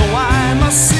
so I must